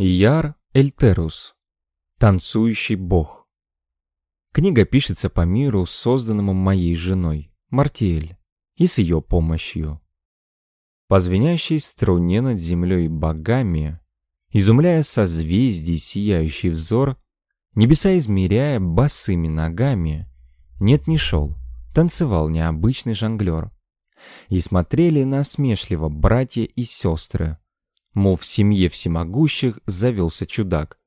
Яр Эльтерус. Танцующий бог. Книга пишется по миру, созданному моей женой, Мартиэль, и с ее помощью. По звенящей струне над землей богами, изумляя созвездий сияющий взор, небеса измеряя босыми ногами, нет, не шел, танцевал необычный жонглер. И смотрели насмешливо братья и сестры, Мол, в семье всемогущих завелся чудак.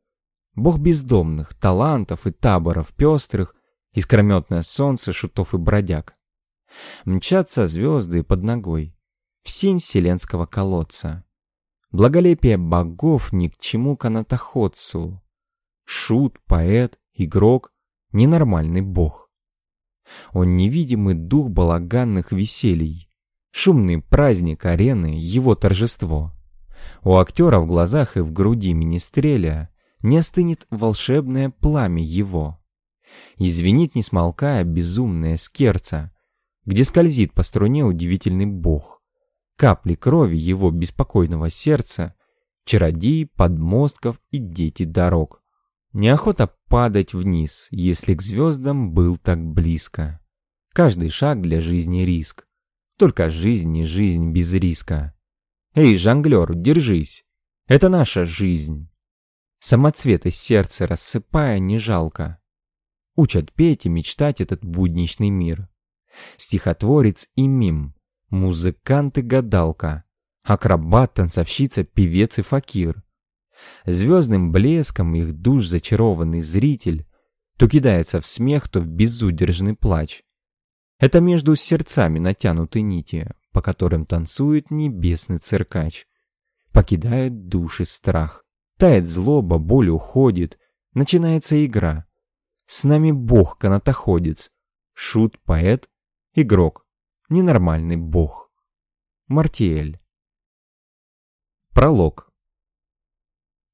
Бог бездомных, талантов и таборов пестрых, искрометное солнце, шутов и бродяг. Мчатся звезды под ногой, в синь вселенского колодца. Благолепие богов ни к чему канатоходцу. Шут, поэт, игрок, ненормальный бог. Он невидимый дух балаганных веселий. Шумный праздник арены, его торжество. У актера в глазах и в груди министреля не остынет волшебное пламя его. Извинит, не смолкая, безумное скерца, где скользит по струне удивительный бог. Капли крови его беспокойного сердца, чародеи, подмостков и дети дорог. Неохота падать вниз, если к звездам был так близко. Каждый шаг для жизни риск. Только жизнь не жизнь без риска. Эй, жонглер, держись. Это наша жизнь. Самоцветы сердца рассыпая не жалко. Учат петь и мечтать этот будничный мир. Стихотворец и мим, музыкант и гадалка, акробат, танцовщица, певец и факир. Звездным блеском их душ зачарованный зритель то кидается в смех, то в безудержный плач. Это между сердцами натянуты нити, по которым танцует небесный циркач. Покидает души страх. Тает злоба, боль уходит. Начинается игра. С нами бог канатоходец. Шут, поэт, игрок. Ненормальный бог. Мартиэль. Пролог.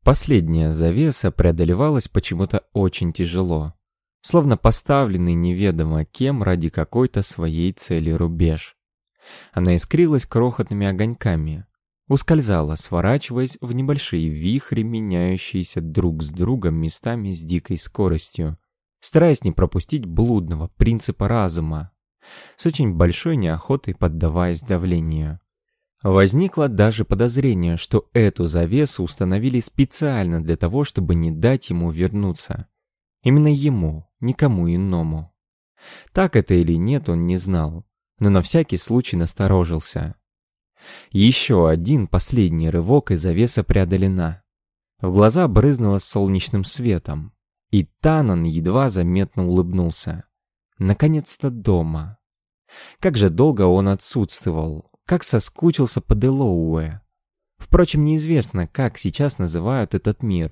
Последняя завеса преодолевалась почему-то очень тяжело, словно поставленный неведомо кем ради какой-то своей цели рубеж. Она искрилась крохотными огоньками, ускользала, сворачиваясь в небольшие вихри, меняющиеся друг с другом местами с дикой скоростью, стараясь не пропустить блудного принципа разума, с очень большой неохотой поддаваясь давлению. Возникло даже подозрение, что эту завесу установили специально для того, чтобы не дать ему вернуться. Именно ему, никому иному. Так это или нет, он не знал но на всякий случай насторожился. Еще один последний рывок, и завеса преодолена. В глаза брызнуло солнечным светом, и Танан едва заметно улыбнулся. Наконец-то дома. Как же долго он отсутствовал, как соскучился по Делоуэ. Впрочем, неизвестно, как сейчас называют этот мир.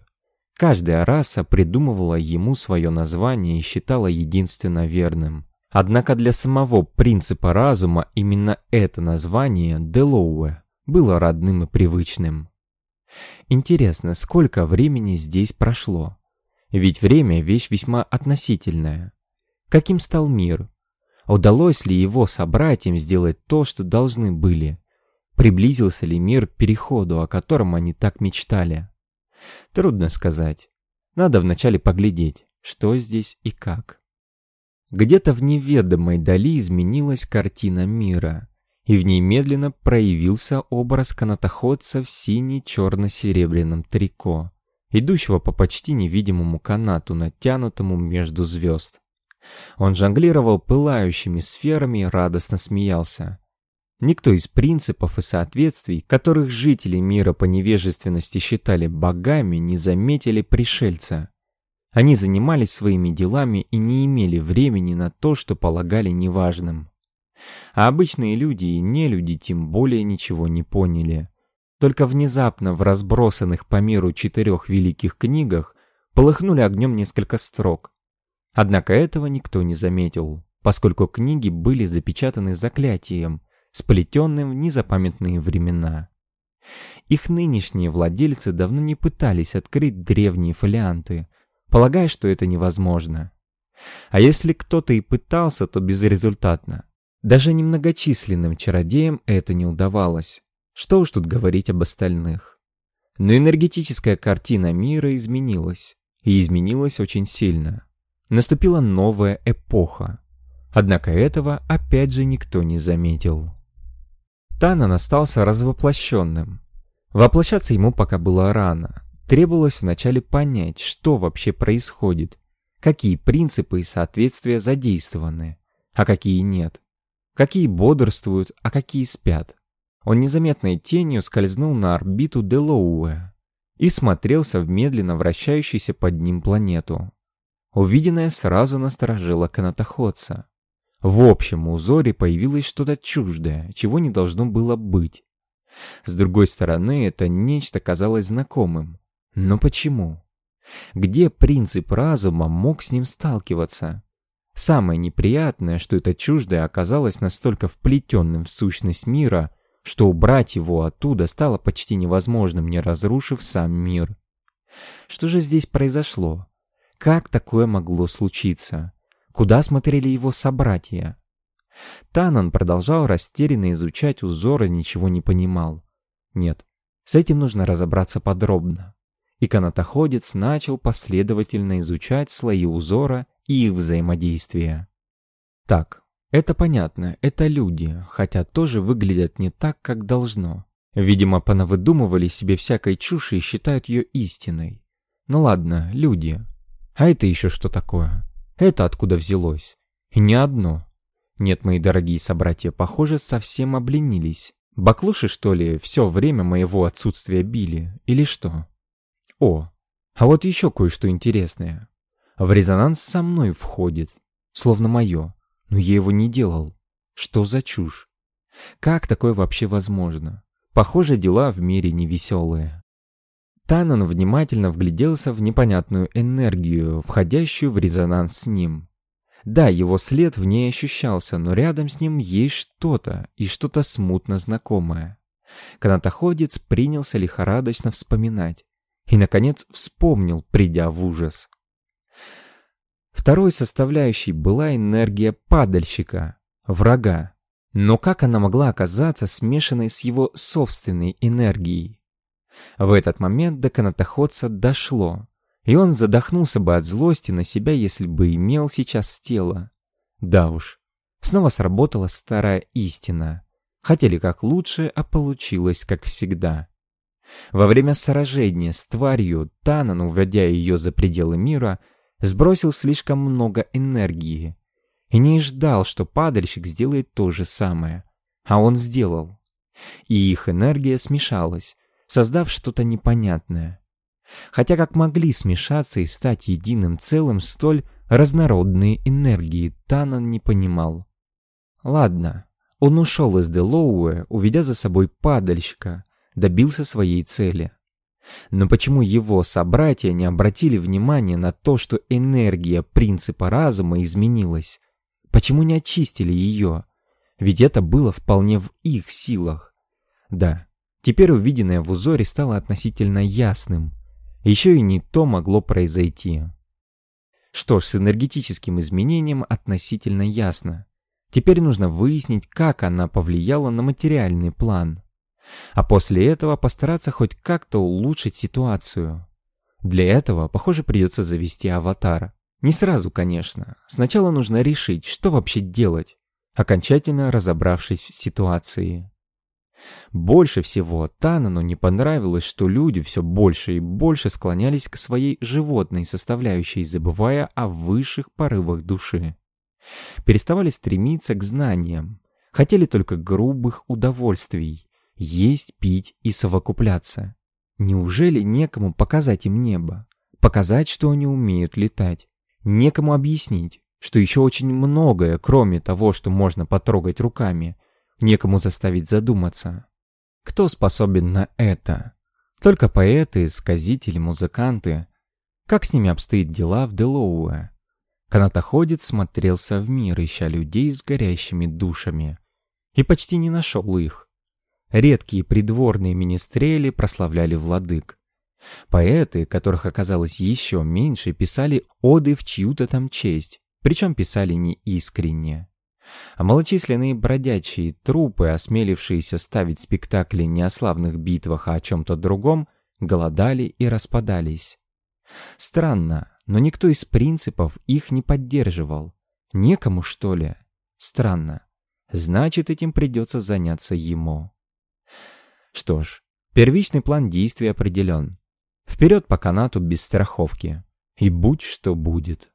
Каждая раса придумывала ему свое название и считала единственно верным. Однако для самого принципа разума именно это название Делоуэ было родным и привычным. Интересно, сколько времени здесь прошло? Ведь время — вещь весьма относительная. Каким стал мир? Удалось ли его собратьям сделать то, что должны были? Приблизился ли мир к переходу, о котором они так мечтали? Трудно сказать. Надо вначале поглядеть, что здесь и как. Где-то в неведомой дали изменилась картина мира, и в ней медленно проявился образ канатоходца в сине-черно-серебряном трико, идущего по почти невидимому канату, натянутому между звезд. Он жонглировал пылающими сферами и радостно смеялся. Никто из принципов и соответствий, которых жители мира по невежественности считали богами, не заметили пришельца. Они занимались своими делами и не имели времени на то, что полагали неважным. А обычные люди и нелюди тем более ничего не поняли. Только внезапно в разбросанных по миру четырех великих книгах полыхнули огнем несколько строк. Однако этого никто не заметил, поскольку книги были запечатаны заклятием, сплетенным в незапамятные времена. Их нынешние владельцы давно не пытались открыть древние фолианты, полагая, что это невозможно. А если кто-то и пытался, то безрезультатно. Даже немногочисленным чародеям это не удавалось. Что уж тут говорить об остальных. Но энергетическая картина мира изменилась. И изменилась очень сильно. Наступила новая эпоха. Однако этого опять же никто не заметил. Танан остался развоплощенным. Воплощаться ему пока было рано. Требовалось вначале понять, что вообще происходит, какие принципы и соответствия задействованы, а какие нет, какие бодрствуют, а какие спят. Он незаметной тенью скользнул на орбиту Делоуэ и смотрелся в медленно вращающуюся под ним планету. Увиденное сразу насторожило канатоходца. В общем узоре появилось что-то чуждое, чего не должно было быть. С другой стороны, это нечто казалось знакомым. Но почему? Где принцип разума мог с ним сталкиваться? Самое неприятное, что это чуждое оказалось настолько вплетенным в сущность мира, что убрать его оттуда стало почти невозможным, не разрушив сам мир. Что же здесь произошло? Как такое могло случиться? Куда смотрели его собратья? Танан продолжал растерянно изучать узоры, ничего не понимал. Нет, с этим нужно разобраться подробно. И канатоходец начал последовательно изучать слои узора и их взаимодействие. Так, это понятно, это люди, хотя тоже выглядят не так, как должно. Видимо, понавыдумывали себе всякой чуши и считают ее истиной. Ну ладно, люди. А это еще что такое? Это откуда взялось? И не одно. Нет, мои дорогие собратья, похоже, совсем обленились. Баклуши, что ли, все время моего отсутствия били? Или что? О, а вот еще кое-что интересное. В резонанс со мной входит, словно мое. Но я его не делал. Что за чушь? Как такое вообще возможно? Похоже, дела в мире невеселые. Танан внимательно вгляделся в непонятную энергию, входящую в резонанс с ним. Да, его след в ней ощущался, но рядом с ним есть что-то, и что-то смутно знакомое. Канатоходец принялся лихорадочно вспоминать. И, наконец, вспомнил, придя в ужас. Второй составляющей была энергия падальщика, врага. Но как она могла оказаться смешанной с его собственной энергией? В этот момент до канатоходца дошло, и он задохнулся бы от злости на себя, если бы имел сейчас тело. Да уж, снова сработала старая истина. Хотели как лучше, а получилось как всегда. Во время сражения с тварью Танан, уводя ее за пределы мира, сбросил слишком много энергии и не ждал, что падальщик сделает то же самое. А он сделал. И их энергия смешалась, создав что-то непонятное. Хотя как могли смешаться и стать единым целым столь разнородные энергии, Танан не понимал. Ладно, он ушел из Делоуэ, уведя за собой падальщика, добился своей цели. Но почему его собратья не обратили внимания на то, что энергия принципа разума изменилась? Почему не очистили ее? Ведь это было вполне в их силах. Да, теперь увиденное в узоре стало относительно ясным. Еще и не то могло произойти. Что ж, с энергетическим изменением относительно ясно. Теперь нужно выяснить, как она повлияла на материальный план. А после этого постараться хоть как-то улучшить ситуацию. Для этого, похоже, придется завести аватар. Не сразу, конечно. Сначала нужно решить, что вообще делать, окончательно разобравшись в ситуации. Больше всего Танану не понравилось, что люди все больше и больше склонялись к своей животной составляющей, забывая о высших порывах души. Переставали стремиться к знаниям, хотели только грубых удовольствий, есть, пить и совокупляться. Неужели некому показать им небо? Показать, что они умеют летать? Некому объяснить, что еще очень многое, кроме того, что можно потрогать руками, некому заставить задуматься. Кто способен на это? Только поэты, сказители, музыканты. Как с ними обстоят дела в Делоуэ? Канатоходец смотрелся в мир, ища людей с горящими душами. И почти не нашел их. Редкие придворные министрели прославляли владык. Поэты, которых оказалось еще меньше, писали оды в чью-то там честь, причем писали не искренне. А малочисленные бродячие трупы, осмелившиеся ставить спектакли не о славных битвах, а о чем-то другом, голодали и распадались. Странно, но никто из принципов их не поддерживал. Некому, что ли? Странно. Значит, этим придется заняться ему. Что ж, первичный план действий определен. Вперед по канату без страховки. И будь что будет.